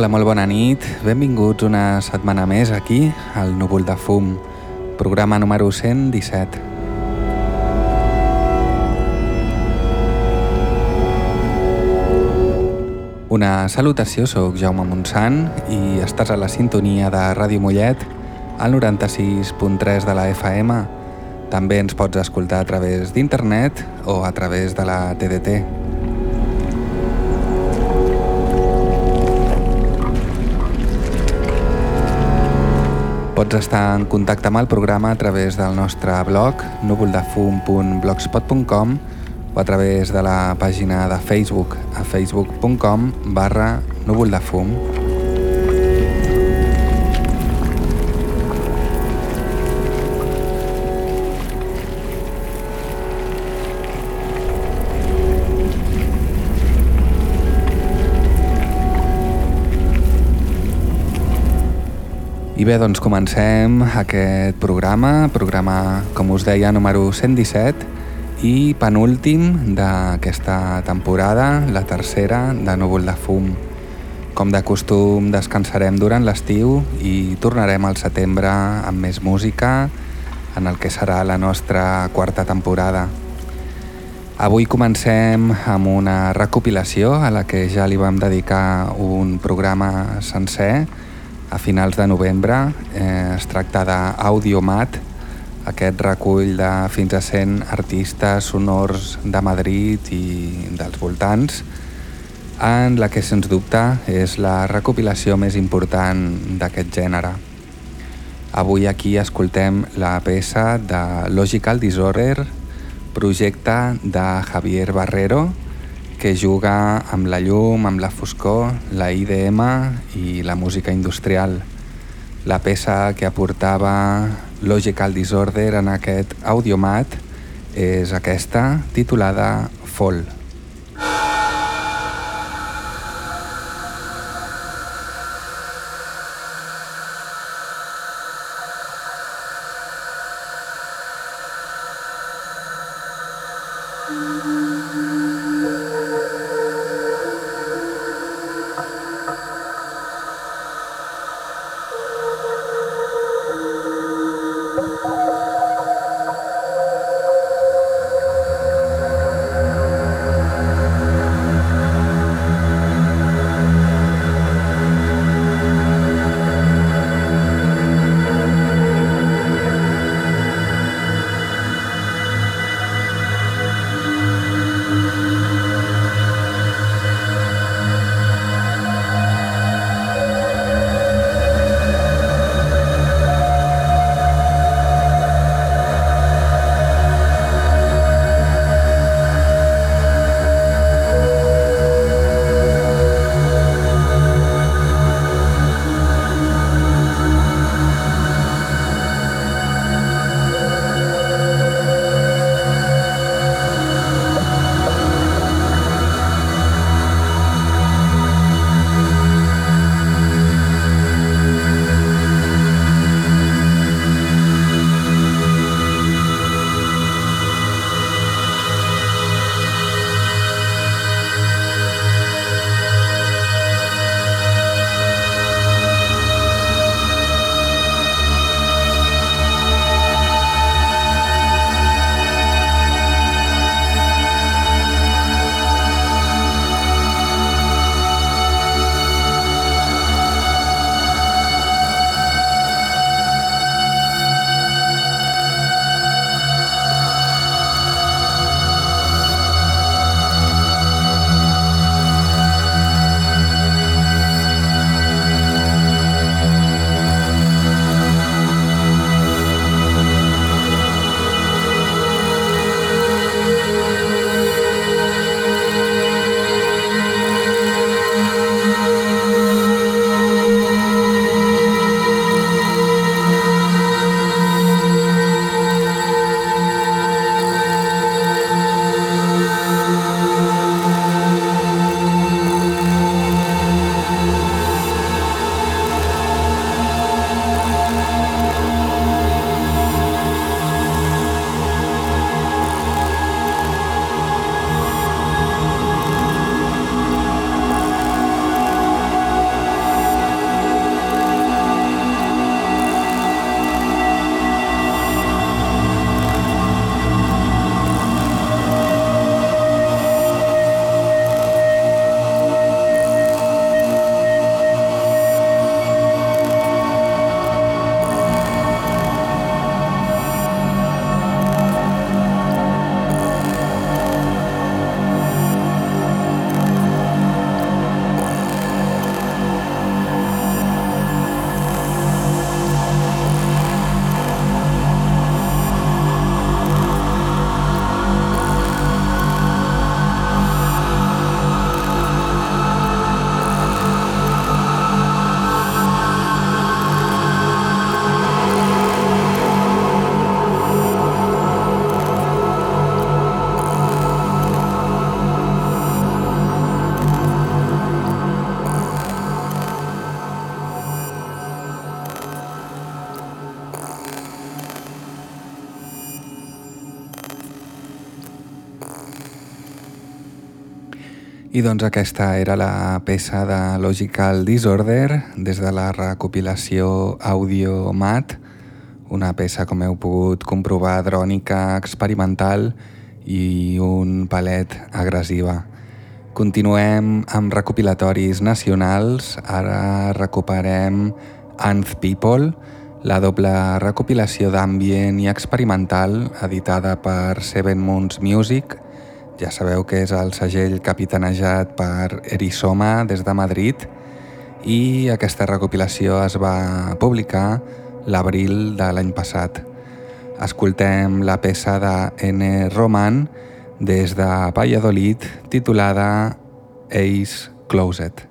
Hola, molt bona nit. Benvinguts una setmana més aquí, al Núvol de Fum, programa número 117. Una salutació, sóc Jaume Montsant i estàs a la sintonia de Ràdio Mollet al 96.3 de la FM. També ens pots escoltar a través d'internet o a través de la TDT. Pots estar en contacte amb el programa a través del nostre blog núvoldefum.blogspot.com o a través de la pàgina de Facebook a facebook.com barra núvoldefum. I bé, doncs comencem aquest programa, programa, com us deia, número 117 i penúltim d'aquesta temporada, la tercera de Núvol de Fum. Com de costum, descansarem durant l'estiu i tornarem al setembre amb més música en el que serà la nostra quarta temporada. Avui comencem amb una recopilació a la que ja li vam dedicar un programa sencer, a finals de novembre. Eh, es tracta d'Audiomat, aquest recull de fins a 100 artistes sonors de Madrid i dels voltants, en la que sens dubte és la recopilació més important d'aquest gènere. Avui aquí escoltem la peça de Logical Disorder, projecte de Javier Barrero, que juga amb la llum, amb la foscor, la IDM i la música industrial. La peça que aportava Logical Disorder en aquest audiomat és aquesta, titulada Fall. I doncs aquesta era la peça de Logical Disorder des de la recopilació Audio Mat, una peça, com heu pogut comprovar, drònica, experimental i un palet agressiva. Continuem amb recopilatoris nacionals, ara recuperem Anth People, la doble recopilació d'ambient i experimental editada per Seven Moons Music, ja sabeu que és el segell capitanejat per Erisoma des de Madrid i aquesta recopilació es va publicar l'abril de l'any passat. Escoltem la peça de N. Roman des de Valladolid titulada Ace Closet.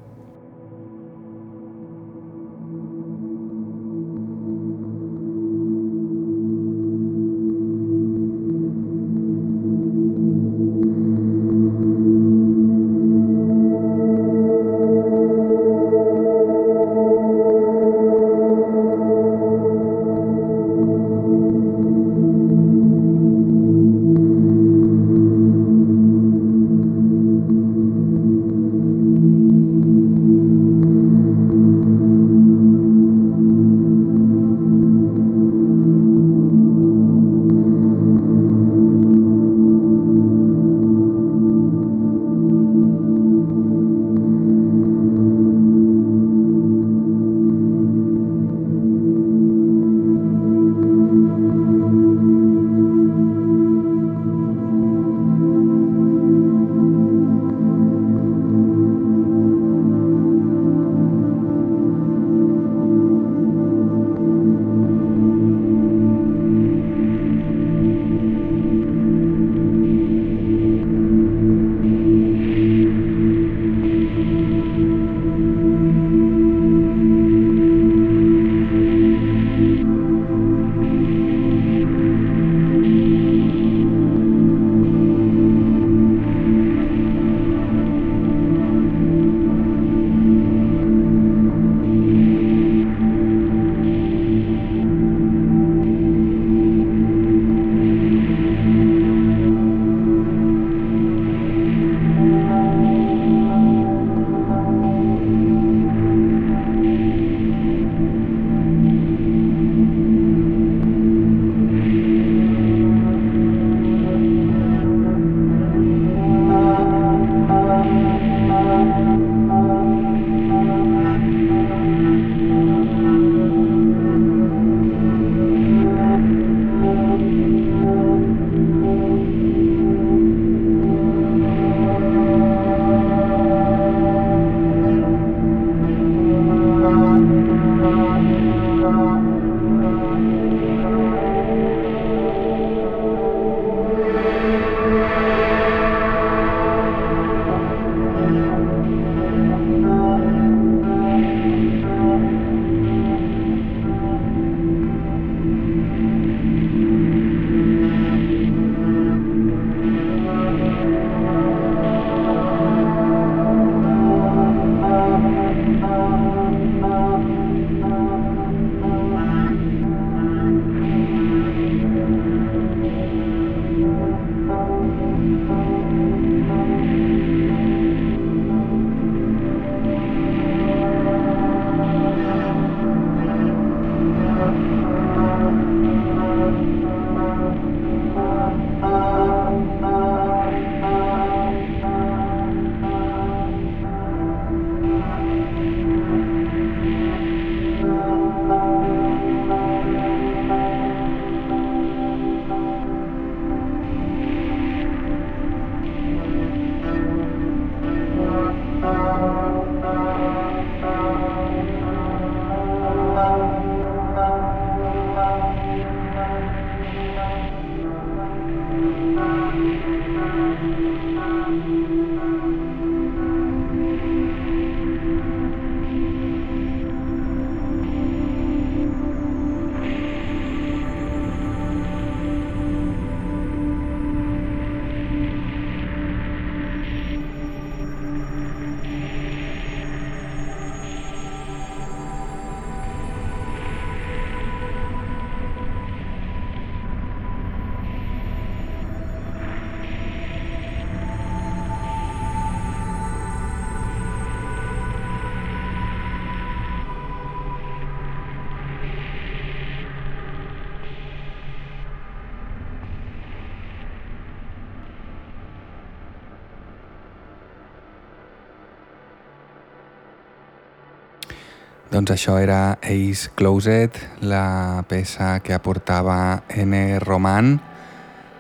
Doncs això era Ace Closet, la peça que aportava N. Roman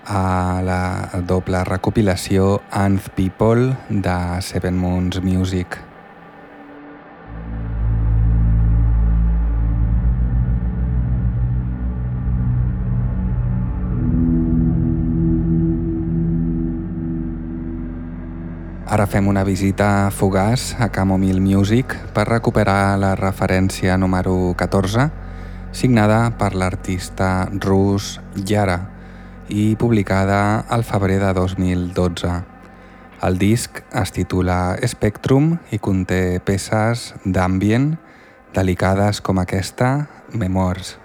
a la doble recopilació Anth People de Seven Moons Music. Ara fem una visita fugaç a Camomile Music per recuperar la referència número 14, signada per l'artista rus Yara i publicada al febrer de 2012. El disc es titula Spectrum i conté peces d'ambient delicades com aquesta, Memoirs.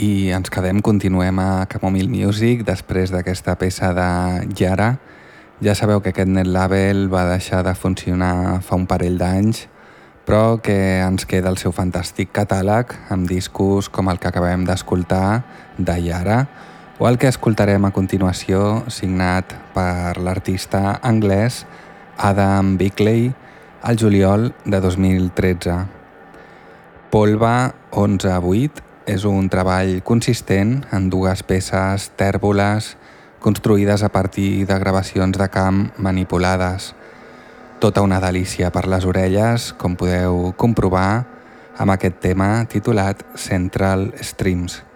I ens quedem, continuem a Camomile Music després d'aquesta peça de Yara. Ja sabeu que aquest net label va deixar de funcionar fa un parell d'anys, però que ens queda el seu fantàstic catàleg amb discos com el que acabem d'escoltar d'Ayara o el que escoltarem a continuació signat per l'artista anglès Adam Bickley al juliol de 2013. Polva 11-8 és un treball consistent en dues peces tèrboles construïdes a partir de gravacions de camp manipulades. Tota una delícia per les orelles, com podeu comprovar amb aquest tema titulat Central Streams.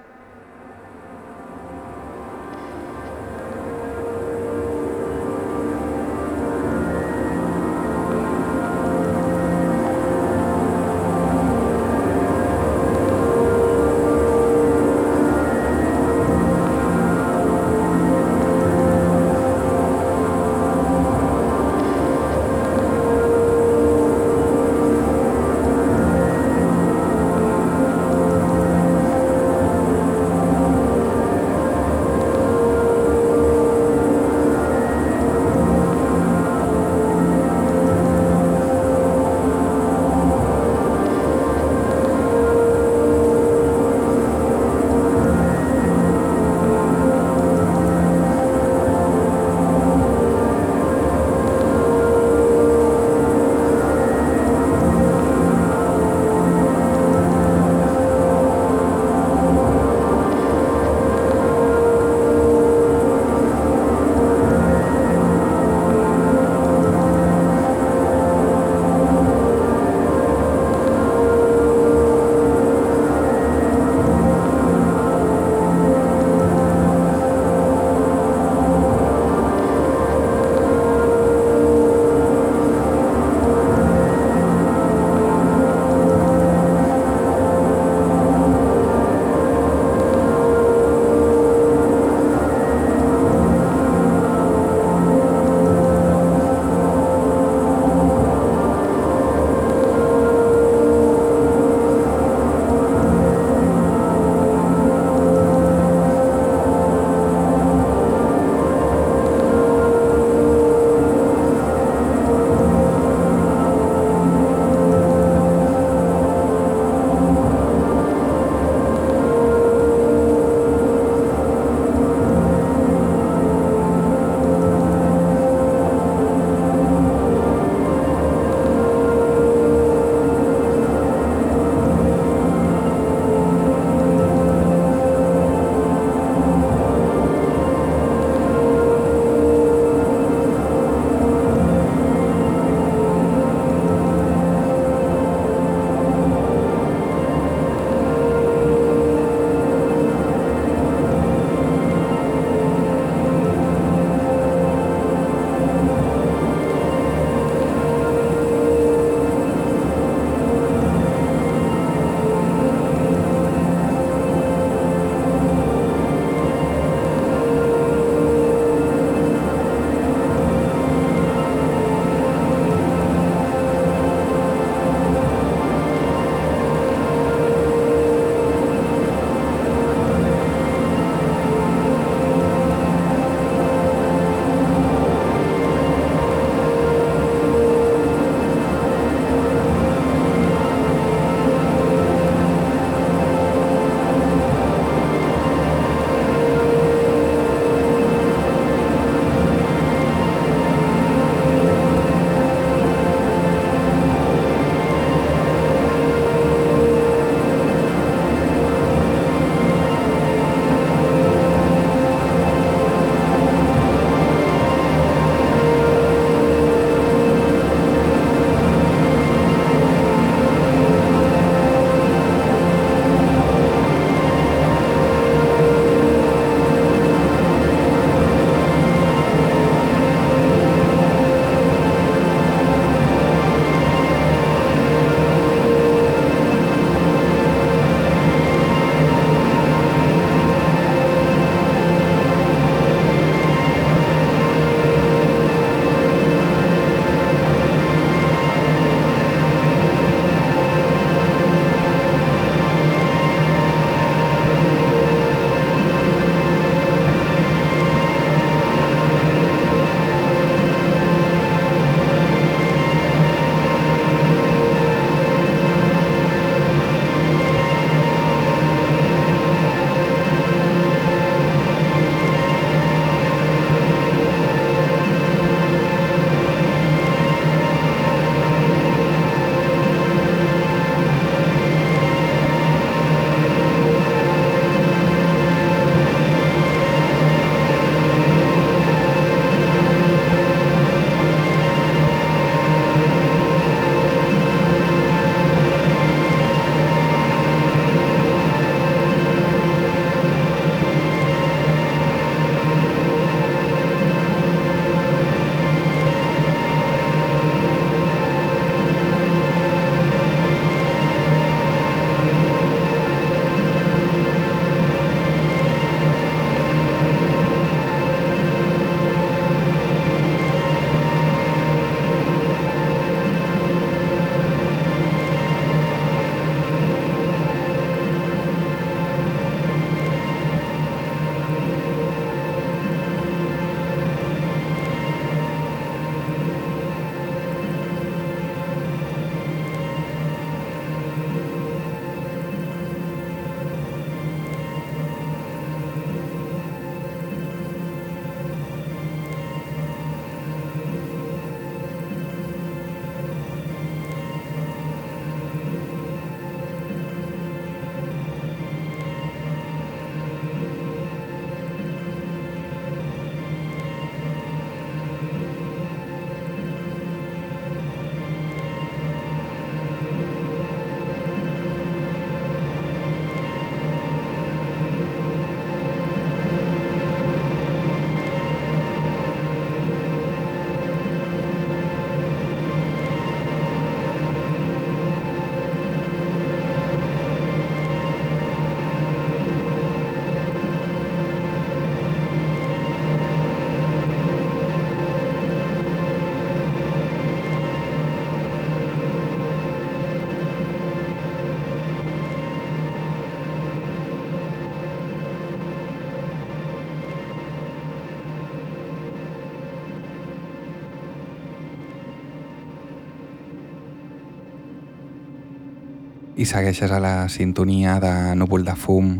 I segueixes a la sintonia de Núvol de Fum,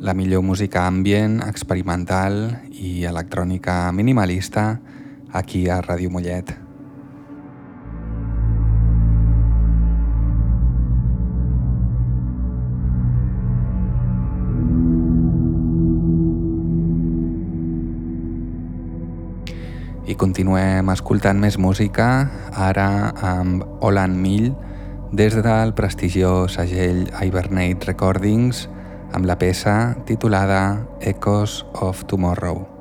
la millor música ambient, experimental i electrònica minimalista aquí a Ràdio Mollet. I continuem escoltant més música, ara amb Olan Mill, des del prestigiós segell Hibernate Recordings, amb la peça titulada Echoes of Tomorrow.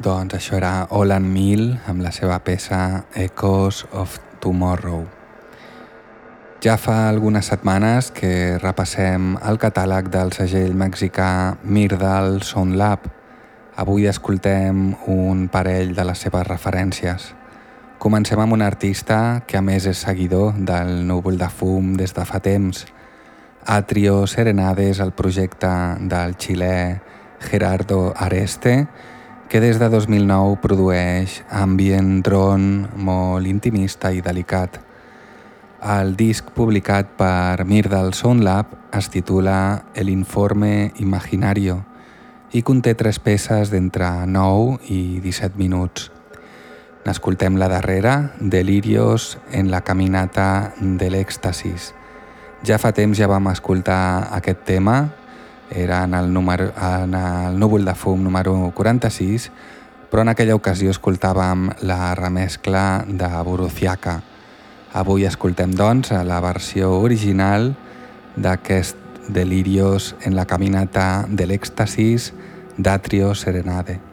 Doncs això era Olan Mill amb la seva peça Echoes of Tomorrow. Ja fa algunes setmanes que repassem el catàleg del segell mexicà Myrdal Sound Lab. Avui escoltem un parell de les seves referències. Comencem amb un artista que a més és seguidor del núvol de fum des de fa temps. Atrio Serenades, el projecte del xilè Gerardo Areste, que des de 2009 produeix ambient drone molt intimista i delicat. El disc publicat per Myrdal Soundlab es titula El informe imaginario i conté tres peces d'entre 9 i 17 minuts. N'escoltem la darrera, Delirios en la caminata de l'èxtasis. Ja fa temps ja vam escoltar aquest tema, era en el, número, en el núvol de fum número 46, però en aquella ocasió escoltàvem la remescla de Boruciaca. Avui escoltem, doncs, la versió original d'aquest Delirios en la caminata de l'èxtasis d'Atrio Serenade.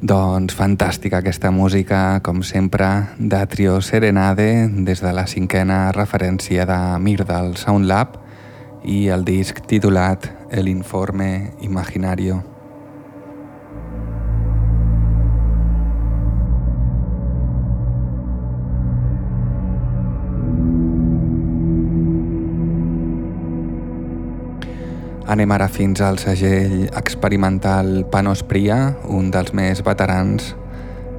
Doncs fantàstica aquesta música, com sempre, de Trio Serenade, des de la cinquena referència de Mir del Sound Lab i el disc titulat El Informe Imaginario. Anem ara fins al segell experimental Panos Pria, un dels més veterans,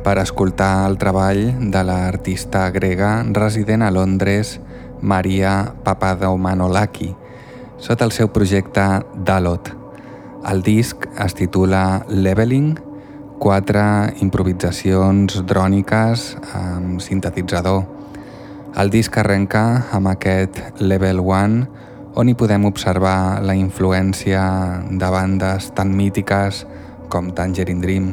per escoltar el treball de l'artista grega resident a Londres, Maria Papadomanolaki, sota el seu projecte Dalot. El disc es titula Leveling, quatre improvisacions dròniques amb sintetitzador. El disc arrenca amb aquest Level 1 on hi podem observar la influència de bandes tan mítiques com Tangerine Dream.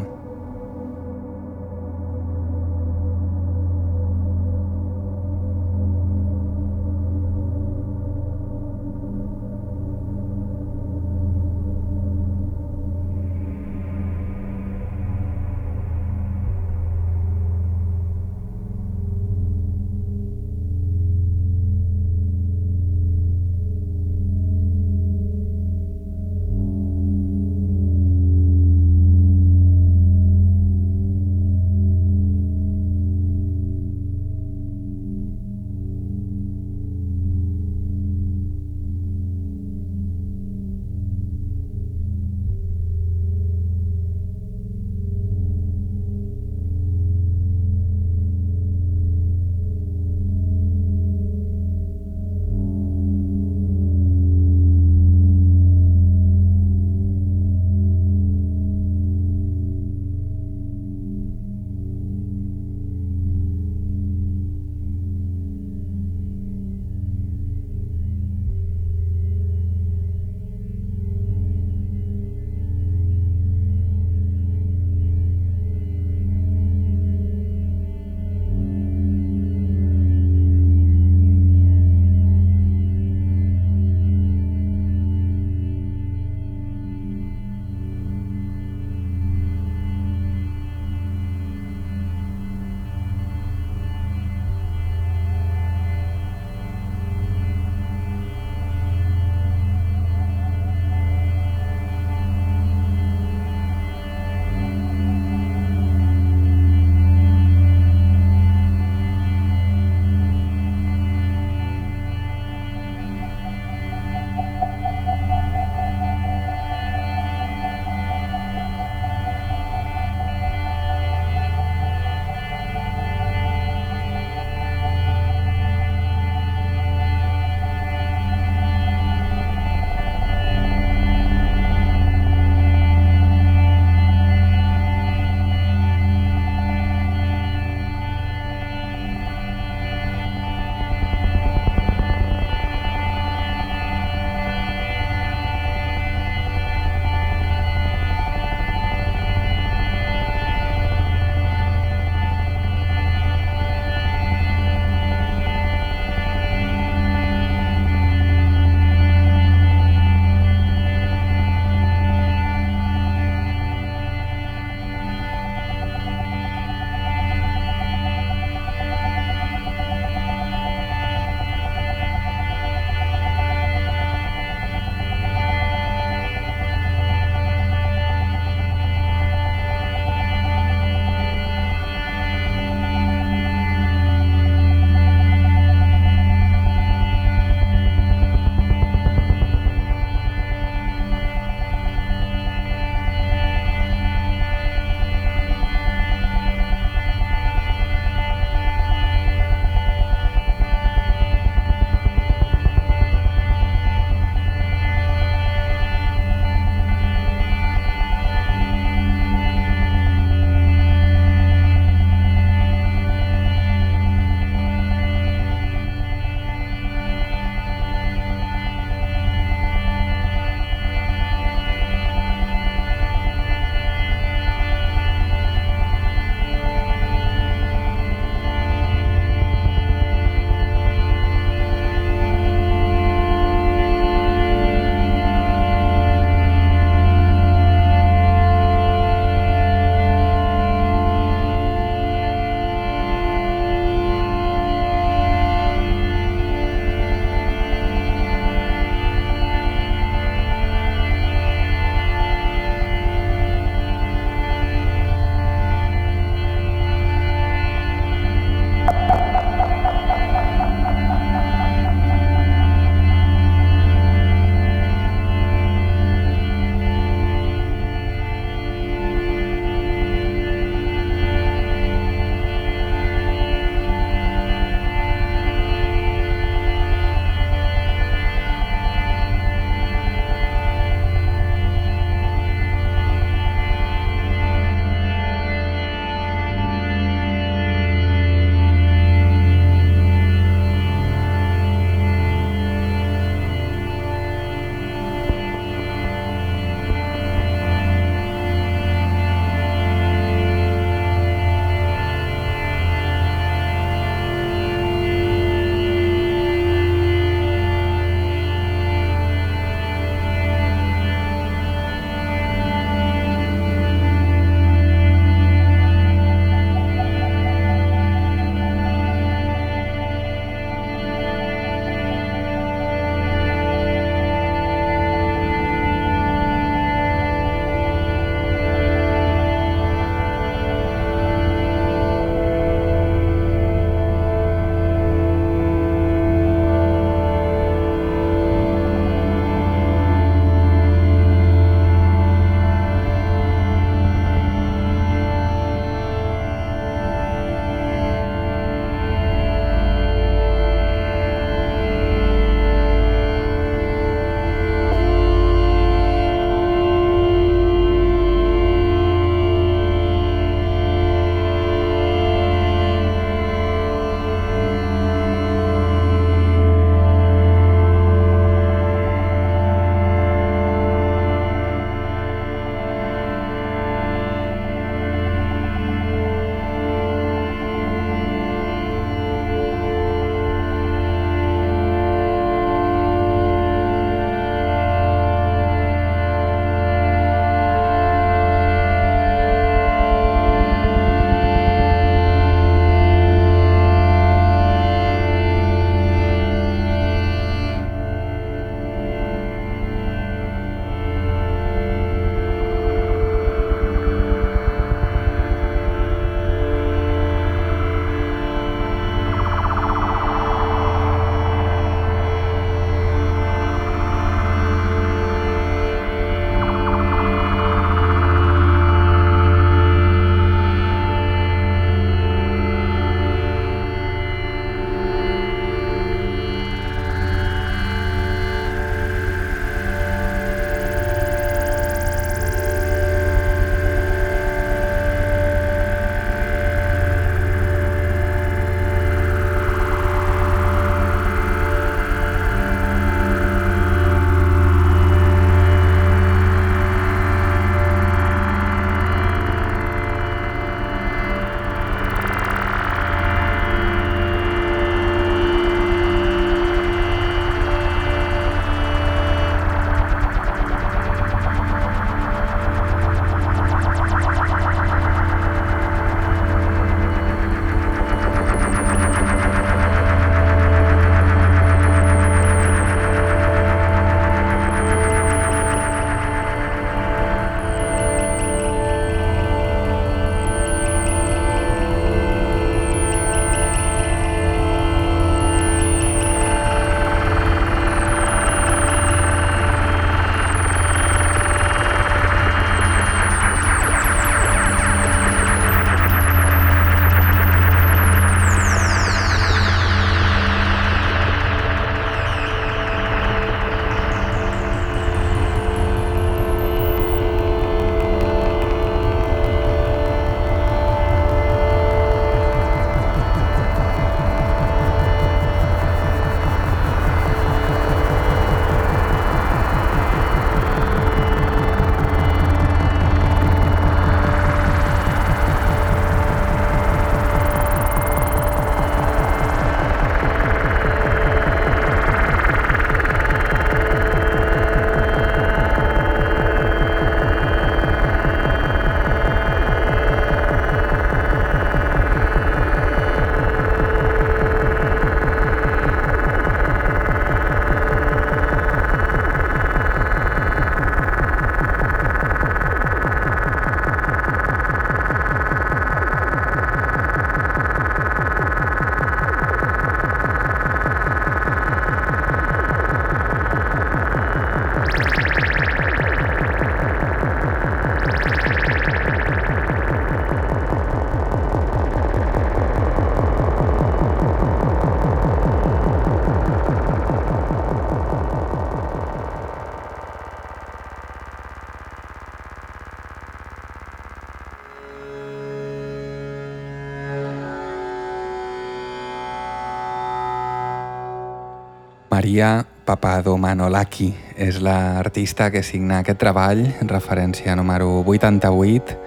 Maria Papadomanolaki és l'artista que signa aquest treball, referència número 88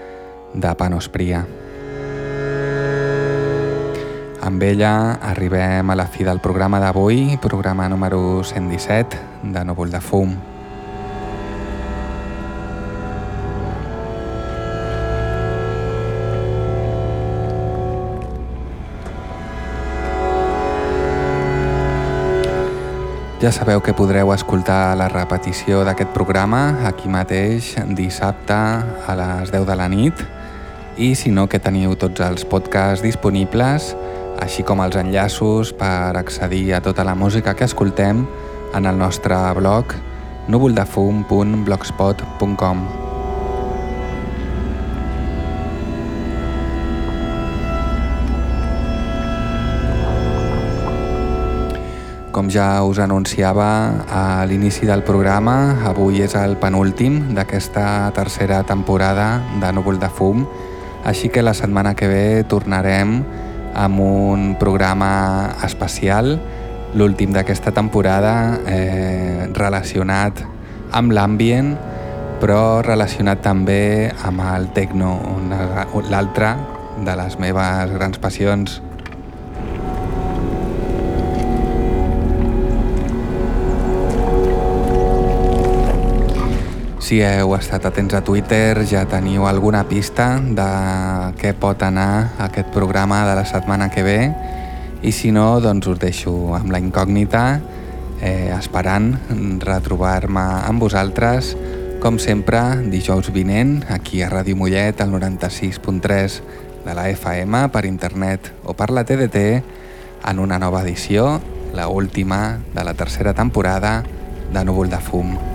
de Panospria. Amb ella arribem a la fi del programa d'avui, programa número 117 de Núvol de Fum. Ja sabeu que podreu escoltar la repetició d'aquest programa aquí mateix dissabte a les 10 de la nit. I si no que teniu tots els podcasts disponibles així com els enllaços per accedir a tota la música que escoltem en el nostre blog núvoldefum.blogspot.com ja us anunciava a l'inici del programa, avui és el penúltim d'aquesta tercera temporada de Núvol de Fum, així que la setmana que ve tornarem amb un programa especial, l'últim d'aquesta temporada eh, relacionat amb l'ambient, però relacionat també amb el techno, l'altra de les meves grans passions. Si heu estat atents a Twitter ja teniu alguna pista de què pot anar aquest programa de la setmana que ve i si no, doncs us deixo amb la incògnita eh, esperant retrobar-me amb vosaltres com sempre dijous vinent aquí a Ràdio Mollet al 96.3 de la FM per internet o per la TDT en una nova edició, la última de la tercera temporada de Núvol de Fum.